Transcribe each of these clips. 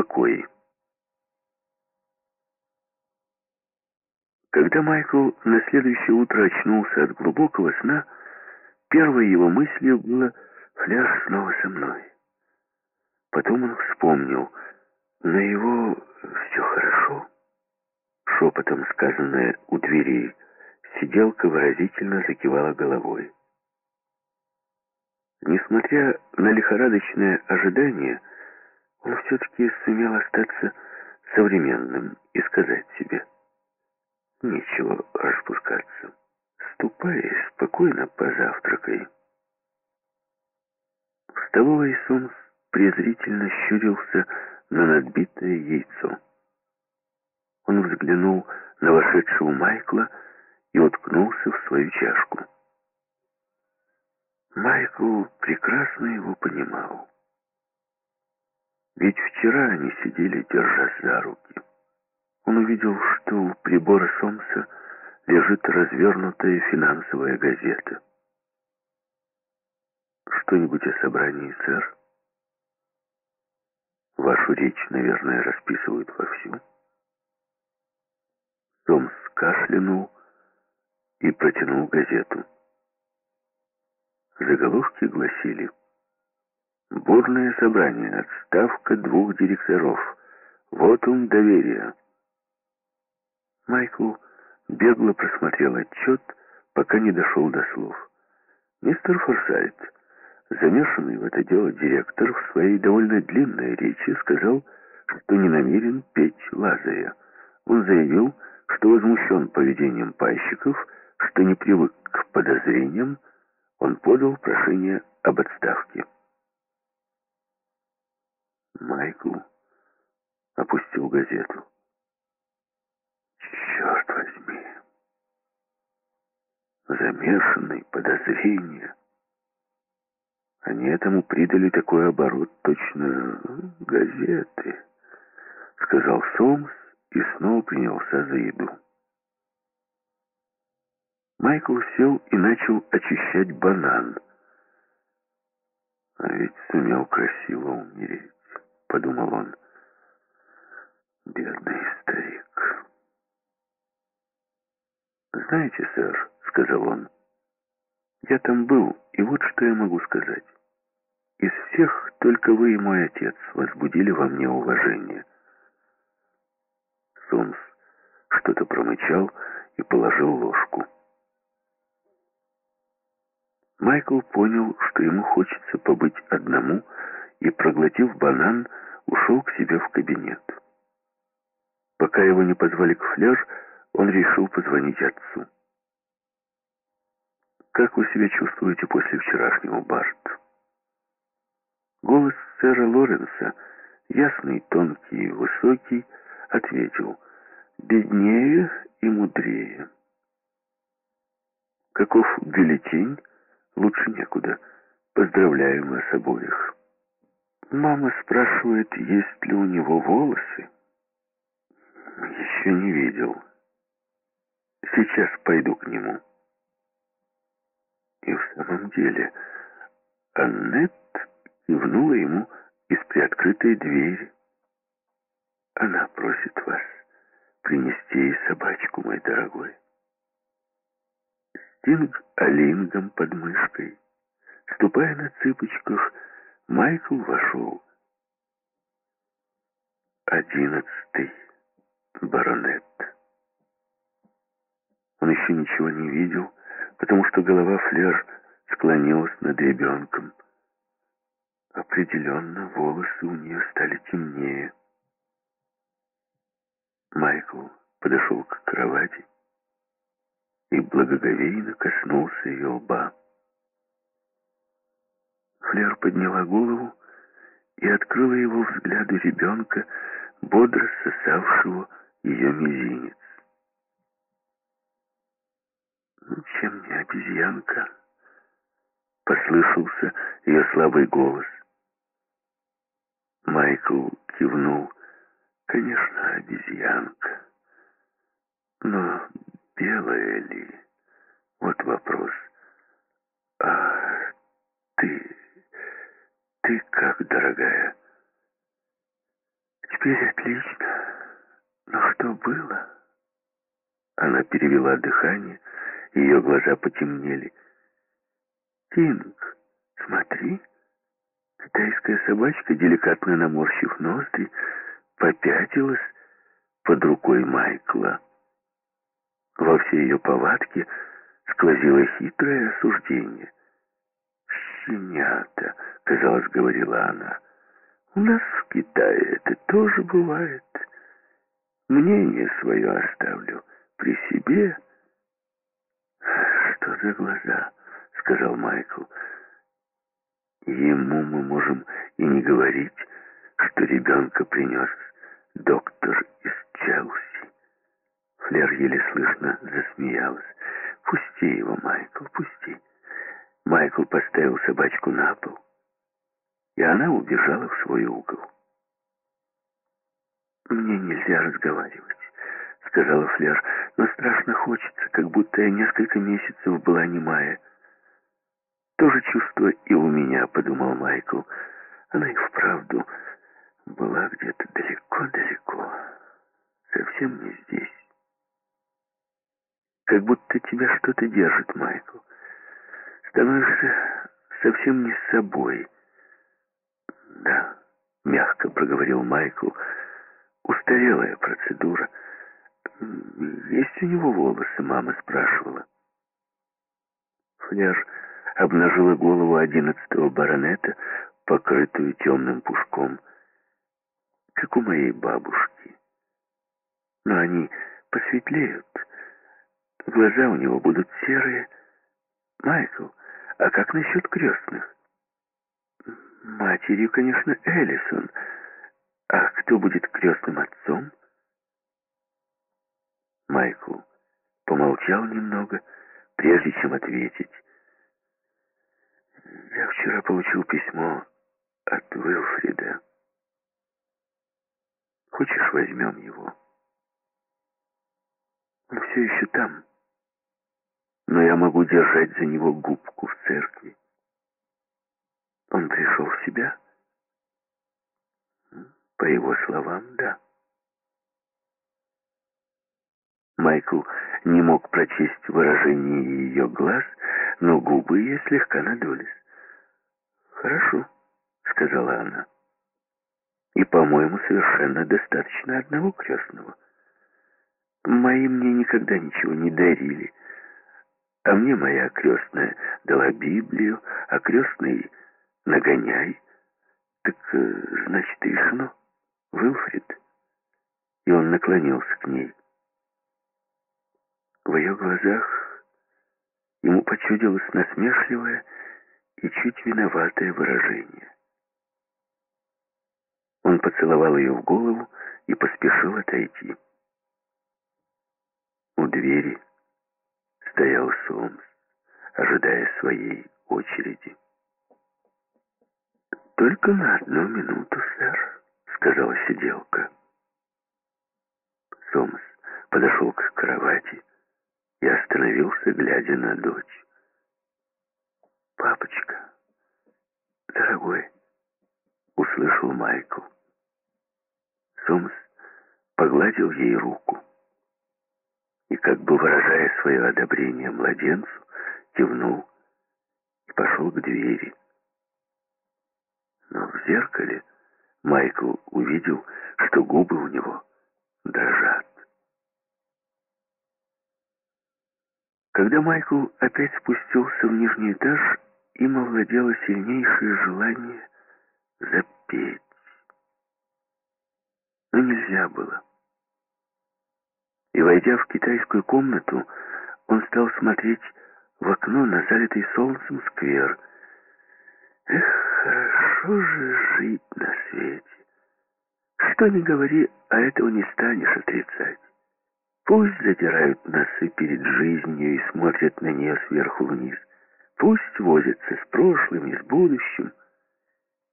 покой. Когда Майкл на следующее утро очнулся от глубокого сна, первой его мыслью было «Фляж снова со мной». Потом он вспомнил, на его «все хорошо», шепотом сказанное у двери, сиделка выразительно закивала головой. Несмотря на лихорадочное ожидание, он все-таки сумел остаться современным и сказать себе, нечего распускаться. Ступай спокойно позавтракай. В столовой Сомс презрительно щурился на надбитое яйцо. Он взглянул на вошедшего Майкла и уткнулся в свою чашку. Майкл прекрасно его понимал. Ведь вчера они сидели, держась за руки. Он увидел, что у прибора Сомса лежит развернутая финансовая газета. «Что-нибудь о собрании, сэр?» «Вашу речь, наверное, расписывают вовсю». Сомс кашлянул и протянул газету. Заголовки гласили «Бурное собрание, отставка двух директоров. Вот он доверие». Майкл бегло просмотрел отчет, пока не дошел до слов. Мистер Форсайт, замешанный в это дело директор, в своей довольно длинной речи сказал, что не намерен петь Лазаря. Он заявил, что возмущен поведением пайщиков, что не привык к подозрениям, он подал прошение об отставке. Майкл опустил газету. Черт возьми! Замешанный, подозрения. Они этому придали такой оборот, точно газеты, сказал Сомс и снова принялся за еду. Майкл сел и начал очищать банан. «А ведь сумел красиво умереть», — подумал он. «Бедный старик». «Знаете, сэр», — сказал он, — «я там был, и вот что я могу сказать. Из всех только вы и мой отец возбудили во мне уважение». Сомс что-то промычал и положил ложку. Майкл понял, что ему хочется побыть одному, и, проглотив банан, ушел к себе в кабинет. Пока его не позвали к фляж, он решил позвонить отцу. «Как вы себя чувствуете после вчерашнего, Барт?» Голос сэра Лоренса, ясный, тонкий и высокий, ответил «Беднее и мудрее». «Каков бюллетень?» Лучше некуда. Поздравляю вас обоих. Мама спрашивает, есть ли у него волосы. Еще не видел. Сейчас пойду к нему. И в самом деле Аннет кивнула ему из приоткрытой двери. Она просит вас принести ей собачку, мой дорогой. Стинг олингом под мышкой. Ступая на цыпочках, Майкл вошел. Одиннадцатый баронет. Он еще ничего не видел, потому что голова Флер склонилась над ребенком. Определенно, волосы у нее стали темнее. Майкл подошел к кровати и благоговейно коснулся ее лба. Флер подняла голову и открыла его взгляду ребенка, бодро сосавшего ее мизинец. «Ну, чем не обезьянка?» — послышался ее слабый голос. Майкл кивнул. «Конечно, обезьянка. Но белая ли? Вот вопрос. А ты... ты как, дорогая? теперь отлично. Но что было? Она перевела дыхание, ее глаза потемнели. «Тинг, смотри!» Китайская собачка, деликатно наморщив ноздри, попятилась под рукой Майкла. Во всей ее повадке сквозило хитрое осуждение. «Щенята», — казалось, говорила она, — «у нас в Китае это тоже бывает. Мнение свое оставлю при себе». «Что за глаза?» — сказал Майкл. «Ему мы можем и не говорить, что ребенка принес доктор из Челси». Флер еле слышно засмеялась. «Пусти его, Майкл, пусти». Майкл поставил собачку на пол, и она убежала в свой угол. «Мне нельзя разговаривать», — сказала Флер, «но страшно хочется, как будто я несколько месяцев была немая». «То же чувство и у меня», — подумал Майкл. «Она и вправду была где-то далеко-далеко, совсем не здесь. Как будто тебя что-то держит, Майкл. Становишься совсем не с собой». «Да», — мягко проговорил Майкл, — «устарелая процедура». «Есть у него волосы?» — мама спрашивала. Фляж обнажила голову одиннадцатого баронета, покрытую темным пушком, как у моей бабушки. Но они посветлеют. Глаза у него будут серые. Майкл, а как насчет крестных? Матерью, конечно, Эллисон. А кто будет крестным отцом? Майкл помолчал немного, прежде чем ответить. Я вчера получил письмо от Уилфрида. Хочешь, возьмем его? Он все еще там. Но я могу держать за него губку в церкви. Он пришел в себя? По его словам, да. Майкл не мог прочесть выражение ее глаз, но губы ее слегка надулись. «Хорошо», — сказала она. «И, по-моему, совершенно достаточно одного крестного. Мои мне никогда ничего не дарили, а мне моя крестная дала Библию, а крестный — нагоняй. Так, э, значит, решено, Вилфрид». И он наклонился к ней. В ее глазах ему почудилось насмешливое и чуть виноватое выражение. Он поцеловал ее в голову и поспешил отойти. У двери стоял Сомс, ожидая своей очереди. «Только на одну минуту, сэр», — сказала сиделка. Сомс подошел к кровати и остановился, глядя на дочь. «Папочка, дорогой», — услышал Майкл. Сомс погладил ей руку и, как бы выражая свое одобрение младенцу, кивнул и пошел к двери. Но в зеркале Майкл увидел, что губы у него дрожат. Когда Майкл опять спустился в нижний этаж, им овладело сильнейшее желание запеть. Но нельзя было. И, войдя в китайскую комнату, он стал смотреть в окно на залитый солнцем сквер. Эх, хорошо же жить на свете. Что ни говори, а этого не станешь отрицать. Пусть задирают носы перед жизнью и смотрят на нее сверху вниз. Пусть возятся с прошлым и с будущим.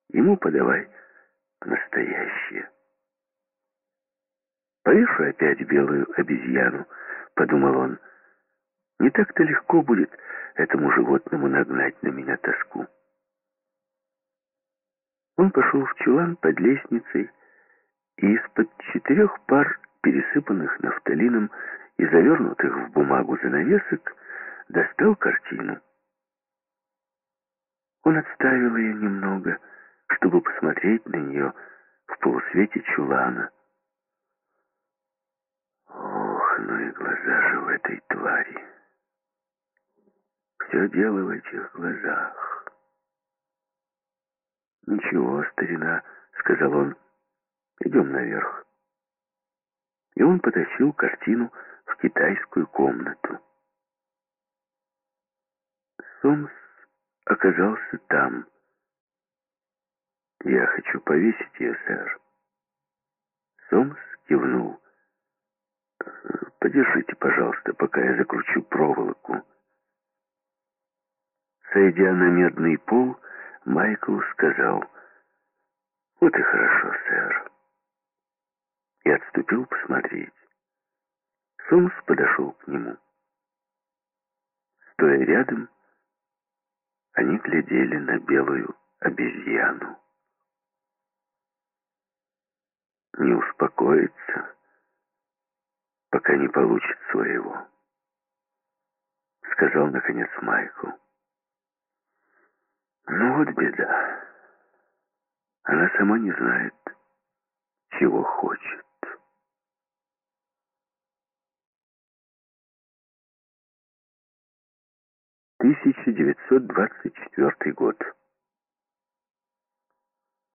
Ему подавай настоящее. Повешу опять белую обезьяну, подумал он. Не так-то легко будет этому животному нагнать на меня тоску. Он пошел в чулан под лестницей и из-под четырех пар, пересыпанных нафталином и завернутых в бумагу занавесок, достал картину. Он отставил ее немного, чтобы посмотреть на нее в полусвете чулана. И глаза же в этой твари. Все дело в этих глазах. «Ничего, старина», — сказал он, — «идем наверх». И он потащил картину в китайскую комнату. Сомс оказался там. «Я хочу повесить ее, сэр». Сомс кивнул. «Подержите, пожалуйста, пока я закручу проволоку». Сойдя на медный пол, Майкл сказал, «Вот и хорошо, сэр». И отступил посмотреть. Сомс подошел к нему. Стоя рядом, они глядели на белую обезьяну. Не успокоится, пока не получит своего, сказал наконец Майкл. Ну вот беда. Она сама не знает, чего хочет. 1924 год.